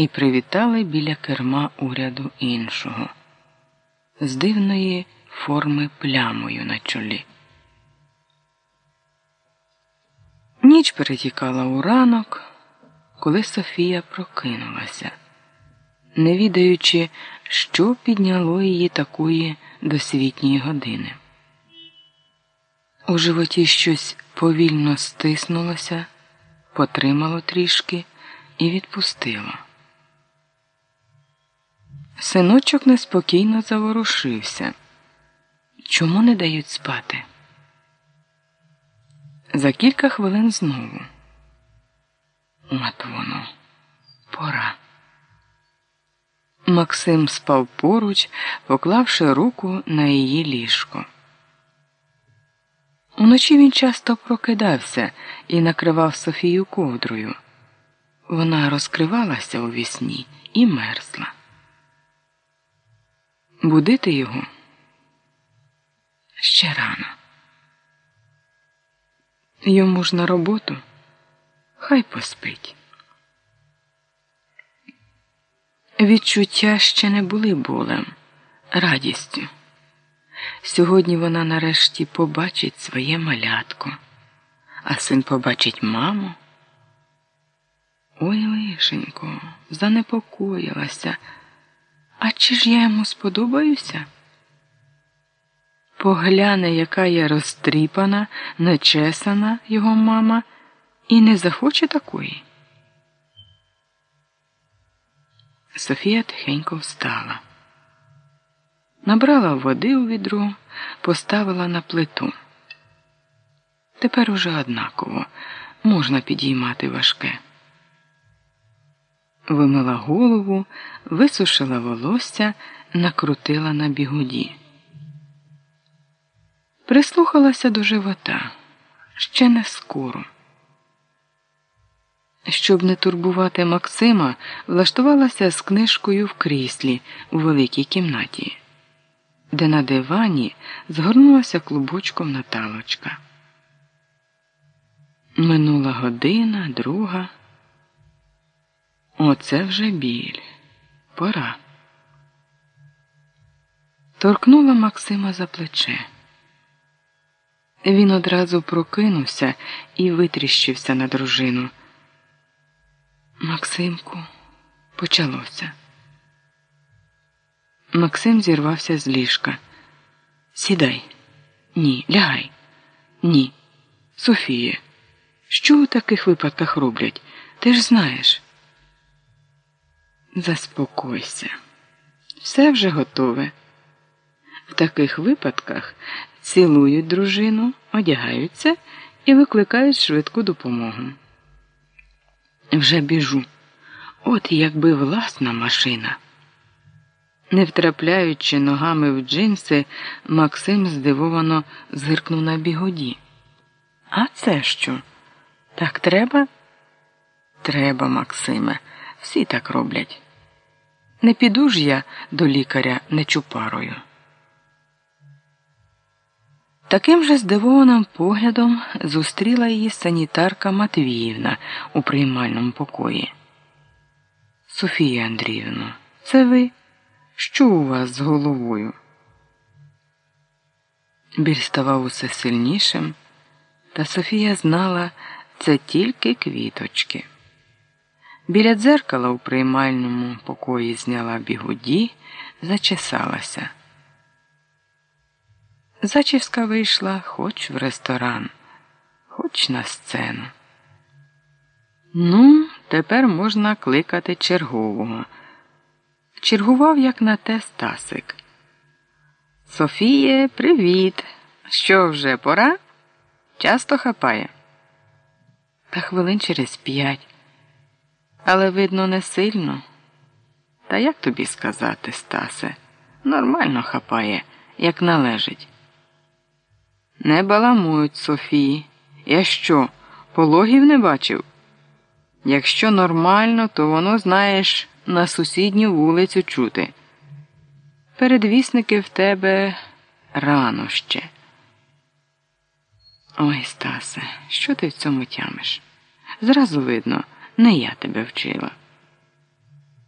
і привітали біля керма уряду іншого, з дивної форми плямою на чолі. Ніч перетікала у ранок, коли Софія прокинулася, не відаючи, що підняло її такої досвітньої години. У животі щось повільно стиснулося, потримало трішки і відпустило. Синочок неспокійно заворушився. Чому не дають спати? За кілька хвилин знову. От воно, пора. Максим спав поруч, поклавши руку на її ліжко. Уночі він часто прокидався і накривав Софію ковдрою. Вона розкривалася у вісні і мерзла. Будити його ще рано. Йому ж на роботу хай поспить. Відчуття ще не були болем, радістю. Сьогодні вона нарешті побачить своє малятко, а син побачить маму. Ой, лишенько, занепокоїлася. А чи ж я йому сподобаюся? Погляне, яка я розтріпана, нечесана його мама, і не захоче такої. Софія тихенько встала, набрала води у відро, поставила на плиту. Тепер уже однаково можна підіймати важке. Вимила голову, висушила волосся, накрутила на бігуді. Прислухалася до живота ще не скоро. Щоб не турбувати Максима, влаштувалася з книжкою в кріслі у великій кімнаті, де на дивані згорнулася клубочком Наталочка. Минула година, друга. Оце вже біль. Пора. Торкнула Максима за плече. Він одразу прокинувся і витріщився на дружину. Максимку, почалося. Максим зірвався з ліжка. Сідай. Ні, лягай. Ні. Софія, що у таких випадках роблять? Ти ж знаєш. Заспокойся. Все вже готове. В таких випадках цілують дружину, одягаються і викликають швидку допомогу. Вже біжу. От якби власна машина. Не втрапляючи ногами в джинси, Максим здивовано зиркнув на бігоді. А це що? Так треба? Треба, Максиме, всі так роблять. Не піду ж я до лікаря нечупарою. Таким же здивованим поглядом зустріла її санітарка Матвіївна у приймальному покої. Софія Андріївна, це ви? Що у вас з головою? Біль ставав усе сильнішим, та Софія знала це тільки квіточки. Біля дзеркала у приймальному покої зняла бігуді, зачесалася. Зачіска вийшла хоч в ресторан, хоч на сцену. Ну, тепер можна кликати чергового. Чергував, як на те Стасик. Софіє, привіт. Що вже пора? Часто хапає. Та хвилин через п'ять. Але, видно, не сильно. Та як тобі сказати, Стасе? Нормально хапає, як належить. Не баламують Софії. Я що, пологів не бачив? Якщо нормально, то воно, знаєш, на сусідню вулицю чути. Передвісники в тебе рано ще. Ой, Стасе, що ти в цьому тямиш? Зразу видно, не я тебе вчила.